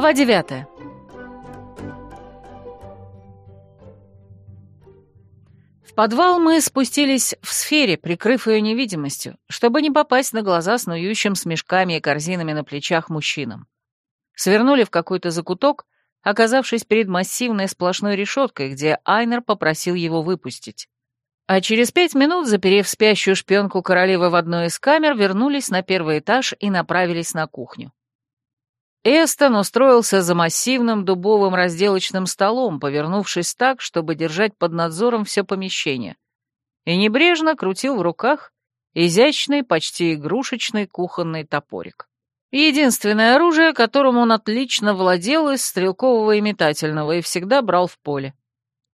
Глава 9. В подвал мы спустились в сфере, прикрыв ее невидимостью, чтобы не попасть на глаза снующим с мешками и корзинами на плечах мужчинам. Свернули в какой-то закуток, оказавшись перед массивной сплошной решеткой, где Айнер попросил его выпустить. А через пять минут, заперев спящую шпионку королевы в одной из камер, вернулись на первый этаж и направились на кухню. Эстон устроился за массивным дубовым разделочным столом, повернувшись так, чтобы держать под надзором все помещение, и небрежно крутил в руках изящный, почти игрушечный кухонный топорик. Единственное оружие, которым он отлично владел из стрелкового и метательного, и всегда брал в поле.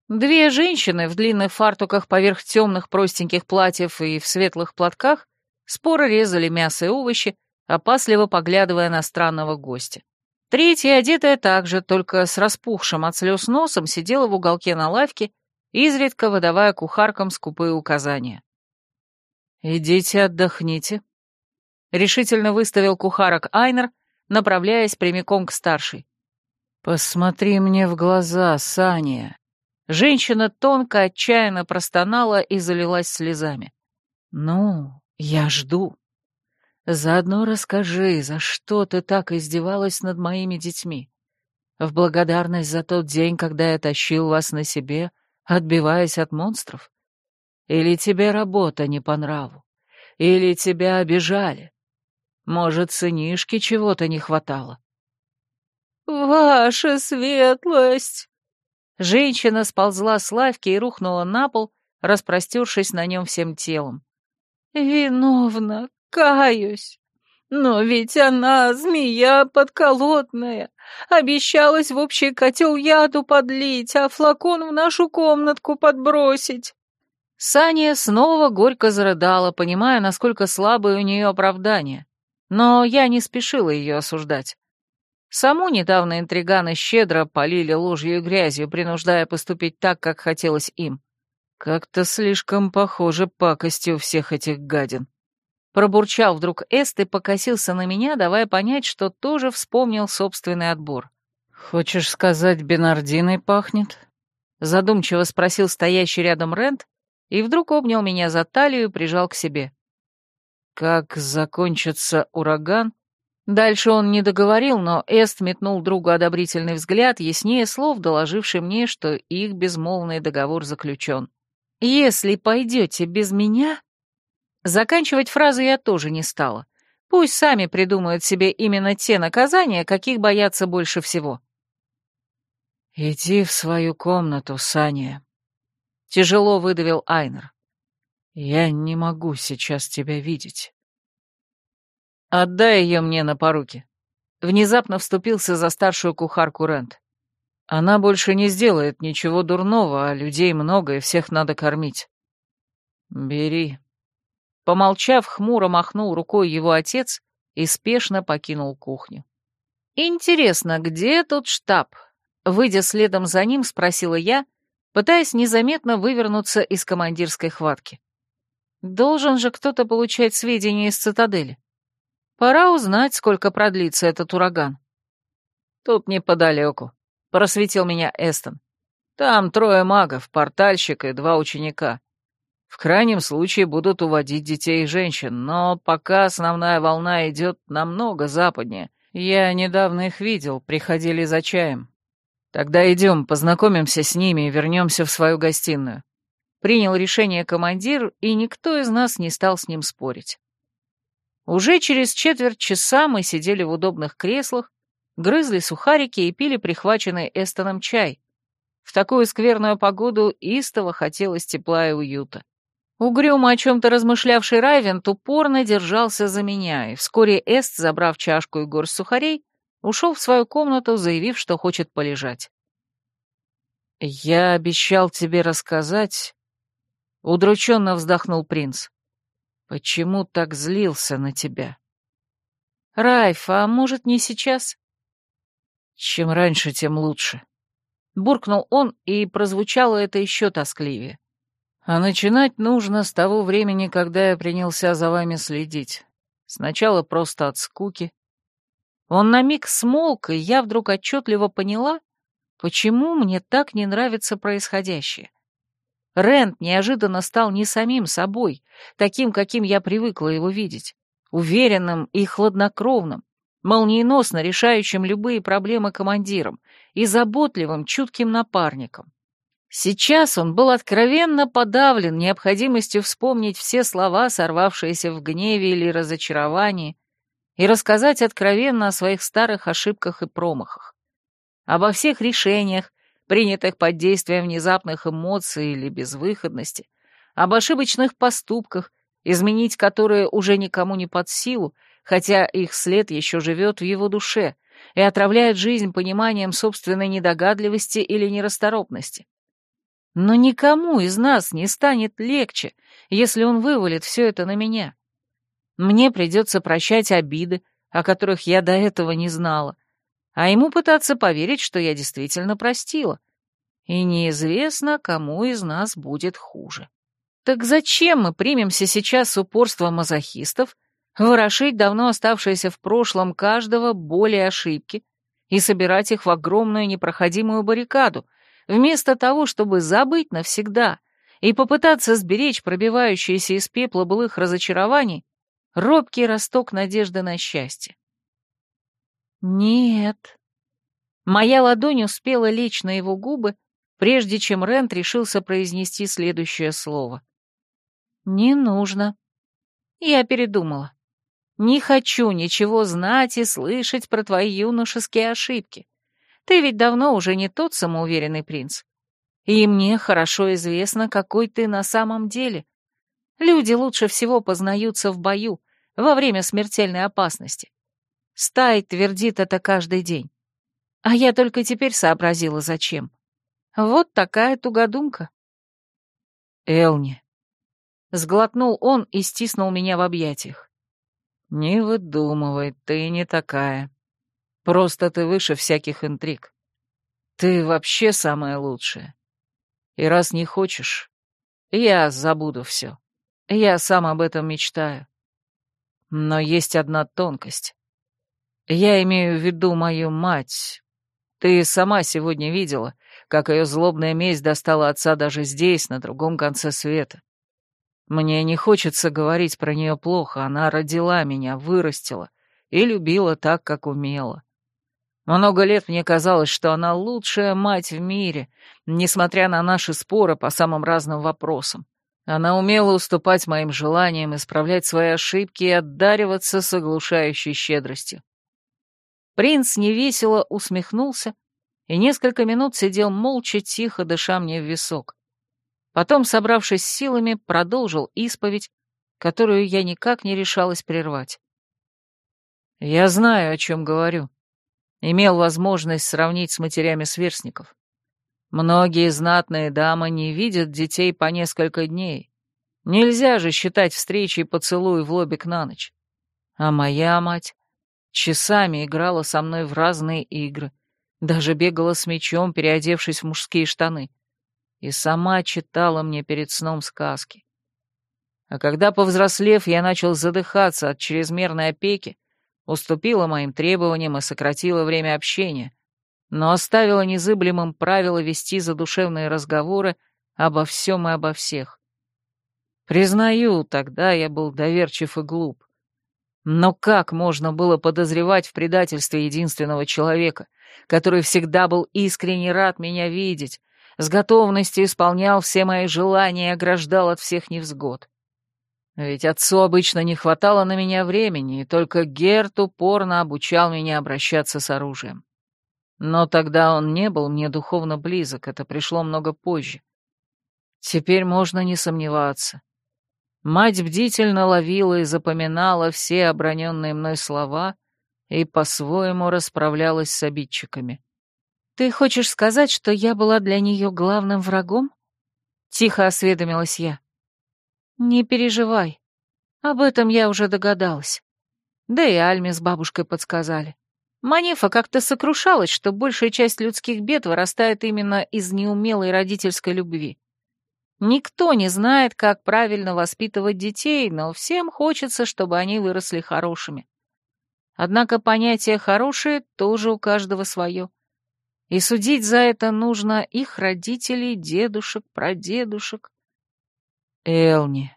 Две женщины в длинных фартуках поверх темных простеньких платьев и в светлых платках споро резали мясо и овощи, опасливо поглядывая на странного гостя. Третья, одетая также, только с распухшим от слез носом, сидела в уголке на лавке, изредка выдавая кухаркам скупые указания. «Идите отдохните», — решительно выставил кухарок Айнер, направляясь прямиком к старшей. «Посмотри мне в глаза, Саня!» Женщина тонко, отчаянно простонала и залилась слезами. «Ну, я жду». Заодно расскажи, за что ты так издевалась над моими детьми. В благодарность за тот день, когда я тащил вас на себе, отбиваясь от монстров? Или тебе работа не по нраву? Или тебя обижали? Может, сынишке чего-то не хватало? «Ваша светлость!» Женщина сползла с лавки и рухнула на пол, распростершись на нем всем телом. «Виновна, Каюсь. Но ведь она змея подколотная. Обещалась в общий котел яду подлить, а флакон в нашу комнатку подбросить. Саня снова горько зарыдала, понимая, насколько слабое у нее оправдание. Но я не спешила ее осуждать. Саму недавно интриганы щедро полили ложью и грязью, принуждая поступить так, как хотелось им. Как-то слишком похоже пакости у всех этих гадин. Пробурчал вдруг Эст и покосился на меня, давая понять, что тоже вспомнил собственный отбор. «Хочешь сказать, Бенардиной пахнет?» Задумчиво спросил стоящий рядом Рент и вдруг обнял меня за талию и прижал к себе. «Как закончится ураган?» Дальше он не договорил, но Эст метнул другу одобрительный взгляд, яснее слов, доложивший мне, что их безмолвный договор заключен. «Если пойдете без меня...» Заканчивать фразу я тоже не стала. Пусть сами придумают себе именно те наказания, каких боятся больше всего. «Иди в свою комнату, Саня», — тяжело выдавил Айнер. «Я не могу сейчас тебя видеть». «Отдай ее мне на поруки», — внезапно вступился за старшую кухарку Рент. «Она больше не сделает ничего дурного, а людей много, и всех надо кормить». «Бери», Помолчав, хмуро махнул рукой его отец и спешно покинул кухню. «Интересно, где тут штаб?» Выйдя следом за ним, спросила я, пытаясь незаметно вывернуться из командирской хватки. «Должен же кто-то получать сведения из цитадели. Пора узнать, сколько продлится этот ураган». «Тут неподалеку», — просветил меня Эстон. «Там трое магов, портальщик и два ученика. В крайнем случае будут уводить детей и женщин, но пока основная волна идет намного западнее. Я недавно их видел, приходили за чаем. Тогда идем, познакомимся с ними и вернемся в свою гостиную. Принял решение командир, и никто из нас не стал с ним спорить. Уже через четверть часа мы сидели в удобных креслах, грызли сухарики и пили прихваченный Эстоном чай. В такую скверную погоду истово хотелось тепла и уюта. Угрюмо о чем-то размышлявший Райвент упорно держался за меня, и вскоре Эст, забрав чашку и горсть сухарей, ушел в свою комнату, заявив, что хочет полежать. «Я обещал тебе рассказать...» — удрученно вздохнул принц. «Почему так злился на тебя?» «Райф, а может, не сейчас?» «Чем раньше, тем лучше», — буркнул он, и прозвучало это еще тоскливее. А начинать нужно с того времени, когда я принялся за вами следить. Сначала просто от скуки. Он на миг смолк, и я вдруг отчетливо поняла, почему мне так не нравится происходящее. Рент неожиданно стал не самим собой, таким, каким я привыкла его видеть, уверенным и хладнокровным, молниеносно решающим любые проблемы командиром и заботливым, чутким напарником. Сейчас он был откровенно подавлен необходимостью вспомнить все слова, сорвавшиеся в гневе или разочаровании, и рассказать откровенно о своих старых ошибках и промахах, обо всех решениях, принятых под действием внезапных эмоций или безвыходности, об ошибочных поступках, изменить которые уже никому не под силу, хотя их след еще живет в его душе и отравляет жизнь пониманием собственной недогадливости или нерасторопности. Но никому из нас не станет легче, если он вывалит все это на меня. Мне придется прощать обиды, о которых я до этого не знала, а ему пытаться поверить, что я действительно простила. И неизвестно, кому из нас будет хуже. Так зачем мы примемся сейчас с упорством мазохистов ворошить давно оставшиеся в прошлом каждого боли ошибки и собирать их в огромную непроходимую баррикаду — вместо того, чтобы забыть навсегда и попытаться сберечь пробивающиеся из пепла былых разочарований, робкий росток надежды на счастье. «Нет». Моя ладонь успела лечь на его губы, прежде чем Рент решился произнести следующее слово. «Не нужно». Я передумала. «Не хочу ничего знать и слышать про твои юношеские ошибки. Ты ведь давно уже не тот самоуверенный принц. И мне хорошо известно, какой ты на самом деле. Люди лучше всего познаются в бою, во время смертельной опасности. Стай твердит это каждый день. А я только теперь сообразила, зачем. Вот такая тугодумка. Элни. Сглотнул он и стиснул меня в объятиях. «Не выдумывай, ты не такая. Просто ты выше всяких интриг. Ты вообще самое лучшее. И раз не хочешь, я забуду все. Я сам об этом мечтаю. Но есть одна тонкость. Я имею в виду мою мать. Ты сама сегодня видела, как ее злобная месть достала отца даже здесь, на другом конце света. Мне не хочется говорить про нее плохо, она родила меня, вырастила и любила так, как умела. Много лет мне казалось, что она лучшая мать в мире, несмотря на наши споры по самым разным вопросам. Она умела уступать моим желаниям, исправлять свои ошибки и отдариваться с оглушающей щедростью. Принц невесело усмехнулся и несколько минут сидел молча, тихо дыша мне в висок. Потом, собравшись с силами, продолжил исповедь, которую я никак не решалась прервать. «Я знаю, о чем говорю», имел возможность сравнить с матерями сверстников. Многие знатные дамы не видят детей по несколько дней. Нельзя же считать и поцелуй в лобик на ночь. А моя мать часами играла со мной в разные игры, даже бегала с мечом, переодевшись в мужские штаны, и сама читала мне перед сном сказки. А когда, повзрослев, я начал задыхаться от чрезмерной опеки, уступила моим требованиям и сократила время общения, но оставила незыблемым правило вести задушевные разговоры обо всем и обо всех. Признаю, тогда я был доверчив и глуп. Но как можно было подозревать в предательстве единственного человека, который всегда был искренне рад меня видеть, с готовностью исполнял все мои желания и ограждал от всех невзгод? Ведь отцу обычно не хватало на меня времени, и только Герт упорно обучал меня обращаться с оружием. Но тогда он не был мне духовно близок, это пришло много позже. Теперь можно не сомневаться. Мать бдительно ловила и запоминала все оброненные мной слова и по-своему расправлялась с обидчиками. «Ты хочешь сказать, что я была для нее главным врагом?» — тихо осведомилась я. Не переживай. Об этом я уже догадалась. Да и Альме с бабушкой подсказали. Манифа как-то сокрушалась, что большая часть людских бед вырастает именно из неумелой родительской любви. Никто не знает, как правильно воспитывать детей, но всем хочется, чтобы они выросли хорошими. Однако понятие «хорошее» тоже у каждого свое. И судить за это нужно их родителей, дедушек, прадедушек, Элни.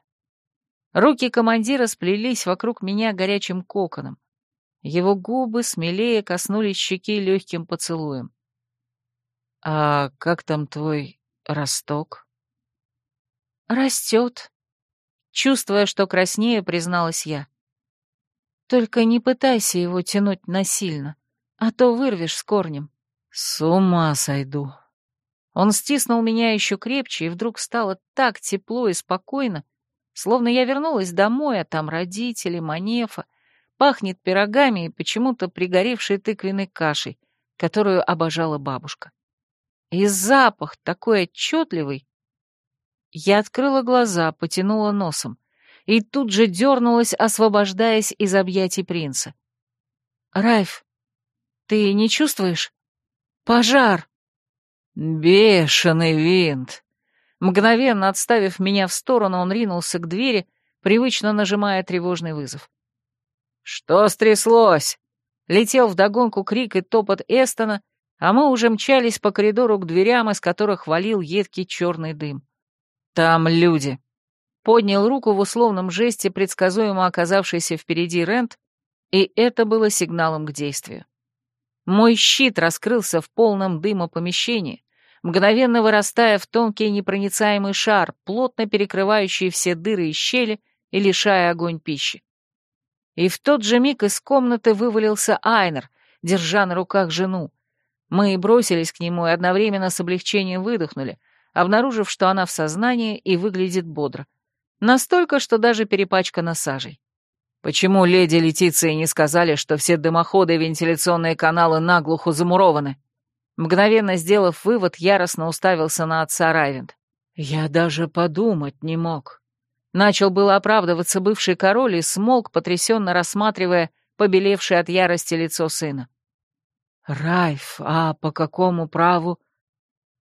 Руки командира сплелись вокруг меня горячим коконом. Его губы смелее коснулись щеки легким поцелуем. «А как там твой росток?» «Растет», — чувствуя, что краснее, призналась я. «Только не пытайся его тянуть насильно, а то вырвешь с корнем». «С ума сойду», он стиснул меня еще крепче, и вдруг стало так тепло и спокойно, словно я вернулась домой, а там родители, манефа, пахнет пирогами и почему-то пригоревшей тыквенной кашей, которую обожала бабушка. И запах такой отчетливый. Я открыла глаза, потянула носом и тут же дернулась, освобождаясь из объятий принца. «Райф, ты не чувствуешь? Пожар!» «Бешеный винт!» Мгновенно отставив меня в сторону, он ринулся к двери, привычно нажимая тревожный вызов. «Что стряслось?» Летел вдогонку крик и топот Эстона, а мы уже мчались по коридору к дверям, из которых валил едкий черный дым. «Там люди!» Поднял руку в условном жесте, предсказуемо оказавшийся впереди Рент, и это было сигналом к действию. Мой щит раскрылся в полном дыма помещении, мгновенно вырастая в тонкий непроницаемый шар, плотно перекрывающий все дыры и щели и лишая огонь пищи. И в тот же миг из комнаты вывалился Айнер, держа на руках жену. Мы бросились к нему и одновременно с облегчением выдохнули, обнаружив, что она в сознании и выглядит бодро. Настолько, что даже перепачкана сажей. Почему леди Летиции не сказали, что все дымоходы и вентиляционные каналы наглухо замурованы? Мгновенно сделав вывод, яростно уставился на отца Райвент. «Я даже подумать не мог». Начал было оправдываться бывший король и смолк, потрясенно рассматривая побелевшее от ярости лицо сына. «Райф, а по какому праву?»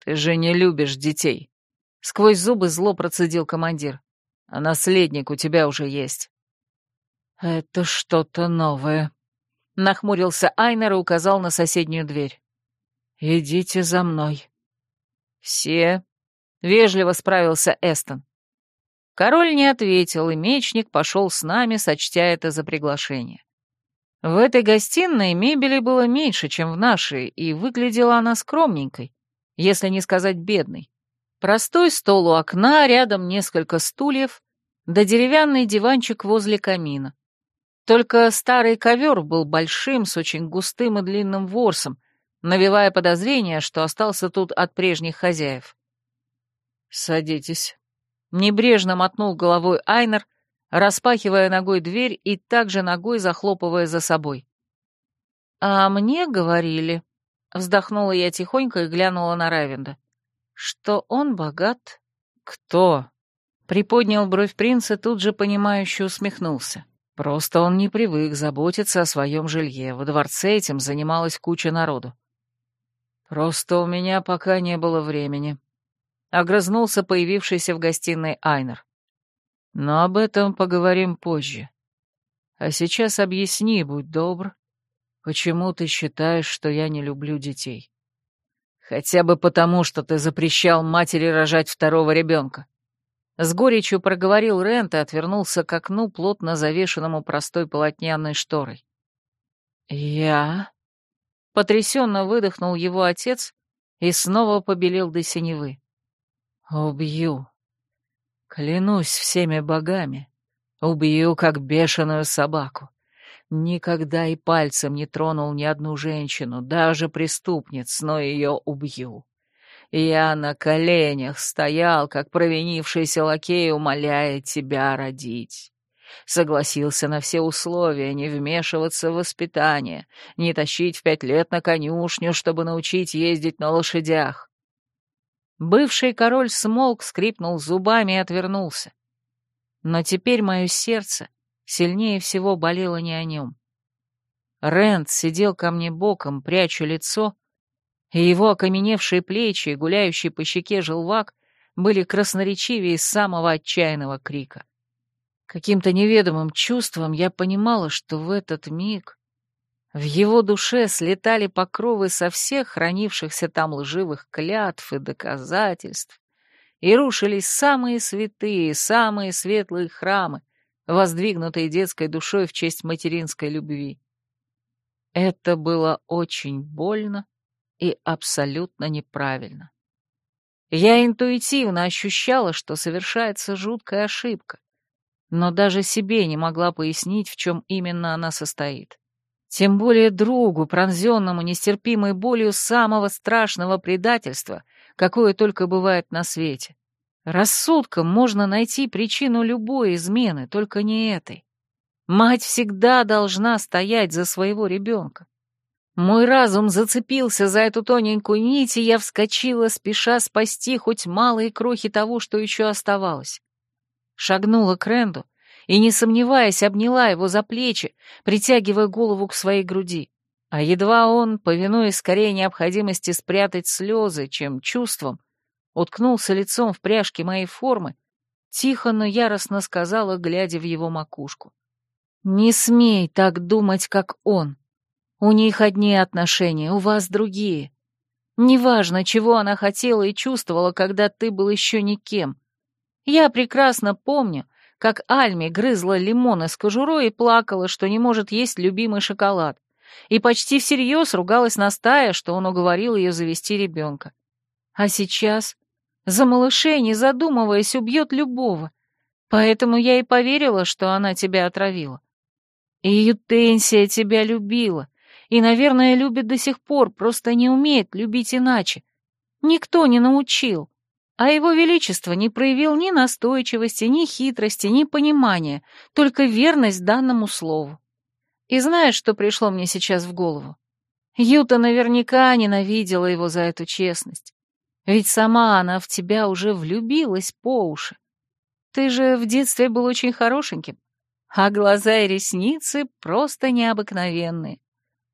«Ты же не любишь детей». Сквозь зубы зло процедил командир. «А наследник у тебя уже есть». «Это что-то новое», — нахмурился Айнер и указал на соседнюю дверь. «Идите за мной». «Все», — вежливо справился Эстон. Король не ответил, и мечник пошел с нами, сочтя это за приглашение. В этой гостиной мебели было меньше, чем в нашей, и выглядела она скромненькой, если не сказать бедной. Простой стол у окна, рядом несколько стульев, да деревянный диванчик возле камина. Только старый ковер был большим, с очень густым и длинным ворсом, навевая подозрение, что остался тут от прежних хозяев. «Садитесь», — небрежно мотнул головой Айнер, распахивая ногой дверь и также ногой захлопывая за собой. «А мне говорили», — вздохнула я тихонько и глянула на Равенда, — «что он богат». «Кто?» — приподнял бровь принца, тут же понимающе усмехнулся. Просто он не привык заботиться о своем жилье, во дворце этим занималась куча народу. Просто у меня пока не было времени. Огрызнулся появившийся в гостиной Айнер. Но об этом поговорим позже. А сейчас объясни, будь добр, почему ты считаешь, что я не люблю детей? Хотя бы потому, что ты запрещал матери рожать второго ребенка. С горечью проговорил Рент и отвернулся к окну, плотно завешенному простой полотняной шторой. «Я...» — потрясенно выдохнул его отец и снова побелел до синевы. «Убью. Клянусь всеми богами. Убью, как бешеную собаку. Никогда и пальцем не тронул ни одну женщину, даже преступниц, но ее убью. Я на коленях стоял, как провинившийся лакей, умоляя тебя родить. Согласился на все условия не вмешиваться в воспитание, не тащить в пять лет на конюшню, чтобы научить ездить на лошадях. Бывший король смолк, скрипнул зубами и отвернулся. Но теперь мое сердце сильнее всего болело не о нем. Рент сидел ко мне боком, пряча лицо, — и его окаменевшие плечи и гуляющий по щеке желвак были красноречивее самого отчаянного крика. Каким-то неведомым чувством я понимала, что в этот миг в его душе слетали покровы со всех хранившихся там лживых клятв и доказательств, и рушились самые святые, самые светлые храмы, воздвигнутые детской душой в честь материнской любви. Это было очень больно и абсолютно неправильно. Я интуитивно ощущала, что совершается жуткая ошибка, но даже себе не могла пояснить, в чем именно она состоит. Тем более другу, пронзенному нестерпимой болью самого страшного предательства, какое только бывает на свете. Рассудком можно найти причину любой измены, только не этой. Мать всегда должна стоять за своего ребенка. Мой разум зацепился за эту тоненькую нить, и я вскочила, спеша спасти хоть малые крохи того, что еще оставалось. Шагнула к Ренду и, не сомневаясь, обняла его за плечи, притягивая голову к своей груди. А едва он, повинуясь скорее необходимости спрятать слезы, чем чувством, уткнулся лицом в пряжки моей формы, тихо, но яростно сказала, глядя в его макушку. «Не смей так думать, как он!» У них одни отношения, у вас другие. Неважно, чего она хотела и чувствовала, когда ты был еще никем. Я прекрасно помню, как Альми грызла лимоны с кожурой и плакала, что не может есть любимый шоколад, и почти всерьез ругалась на стая, что он уговорил ее завести ребенка. А сейчас за малышей, не задумываясь, убьет любого. Поэтому я и поверила, что она тебя отравила. И Ютенсия тебя любила, и, наверное, любит до сих пор, просто не умеет любить иначе. Никто не научил. А его величество не проявил ни настойчивости, ни хитрости, ни понимания, только верность данному слову. И знаешь, что пришло мне сейчас в голову? Юта наверняка ненавидела его за эту честность. Ведь сама она в тебя уже влюбилась по уши. Ты же в детстве был очень хорошеньким, а глаза и ресницы просто необыкновенные.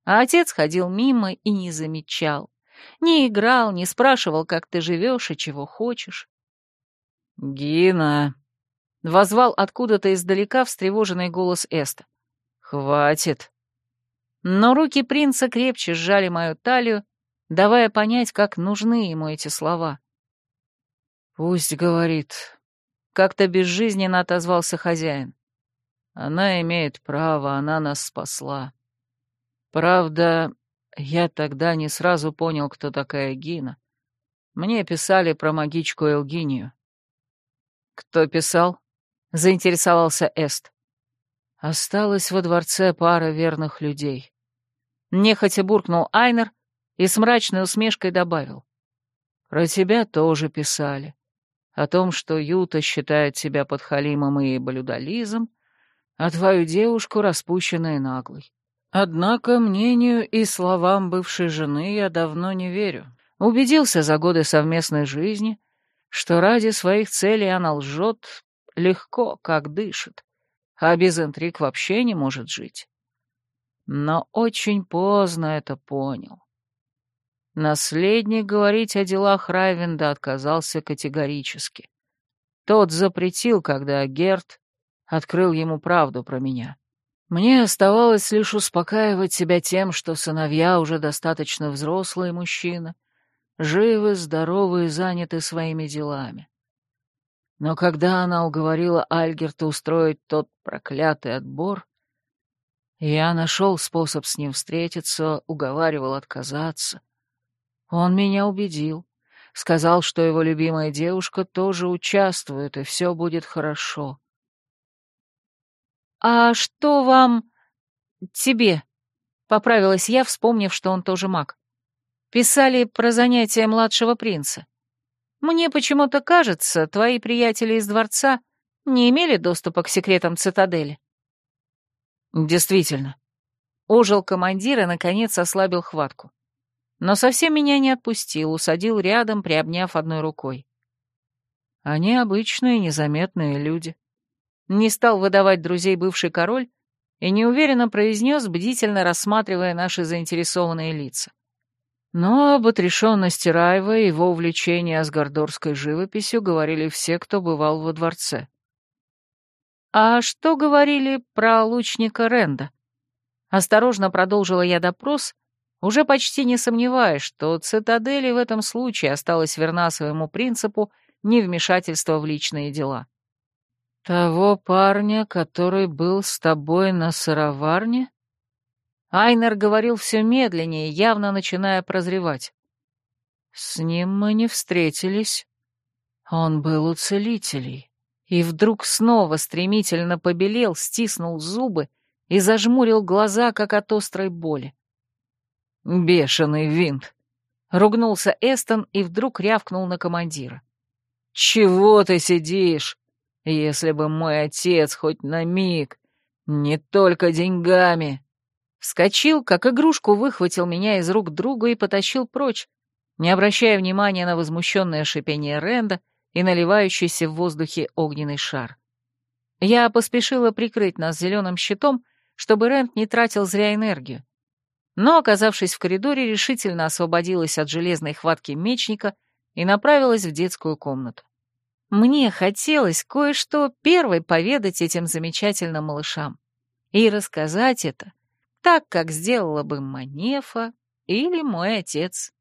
А отец ходил мимо и не замечал. Не играл, не спрашивал, как ты живешь и чего хочешь. «Гина!» — возвал откуда-то издалека встревоженный голос Эста. «Хватит!» Но руки принца крепче сжали мою талию, давая понять, как нужны ему эти слова. «Пусть говорит», — как-то безжизненно отозвался хозяин. «Она имеет право, она нас спасла». Правда, я тогда не сразу понял, кто такая Гина. Мне писали про магичку Элгинию. «Кто писал?» — заинтересовался Эст. Осталась во дворце пара верных людей. Нехотя буркнул Айнер и с мрачной усмешкой добавил. «Про тебя тоже писали. О том, что Юта считает себя подхалимом и блюдолизом, а твою девушку распущенной и наглой. Однако мнению и словам бывшей жены я давно не верю. Убедился за годы совместной жизни, что ради своих целей она лжет легко, как дышит, а без интриг вообще не может жить. Но очень поздно это понял. Наследник говорить о делах Райвенда отказался категорически. Тот запретил, когда Герт открыл ему правду про меня. — мне оставалось лишь успокаивать себя тем, что сыновья уже достаточно взрослые мужчины, живы, здоровы и заняты своими делами. Но когда она уговорила Альгерта устроить тот проклятый отбор, я нашел способ с ним встретиться, уговаривал отказаться. Он меня убедил, сказал, что его любимая девушка тоже участвует, и все будет хорошо. «А что вам...» «Тебе», — поправилась я, вспомнив, что он тоже маг. «Писали про занятия младшего принца. Мне почему-то кажется, твои приятели из дворца не имели доступа к секретам цитадели». «Действительно». Ожил командир и, наконец, ослабил хватку. Но совсем меня не отпустил, усадил рядом, приобняв одной рукой. Они обычные незаметные люди не стал выдавать друзей бывший король и неуверенно произнес, бдительно рассматривая наши заинтересованные лица. Но об отрешенности Раева и его увлечении асгардорской живописью говорили все, кто бывал во дворце. «А что говорили про лучника Ренда?» Осторожно продолжила я допрос, уже почти не сомневаясь, что цитадели в этом случае осталась верна своему принципу невмешательства в личные дела. «Того парня, который был с тобой на сыроварне?» Айнер говорил все медленнее, явно начиная прозревать. «С ним мы не встретились. Он был у целителей». И вдруг снова стремительно побелел, стиснул зубы и зажмурил глаза, как от острой боли. «Бешеный винт!» — ругнулся Эстон и вдруг рявкнул на командира. «Чего ты сидишь? Если бы мой отец хоть на миг, не только деньгами. Вскочил, как игрушку, выхватил меня из рук друга и потащил прочь, не обращая внимания на возмущенное шипение Ренда и наливающийся в воздухе огненный шар. Я поспешила прикрыть нас зеленым щитом, чтобы Рэнд не тратил зря энергию. Но, оказавшись в коридоре, решительно освободилась от железной хватки мечника и направилась в детскую комнату. Мне хотелось кое-что первой поведать этим замечательным малышам и рассказать это, так, как сделала бы Манефа или мой отец.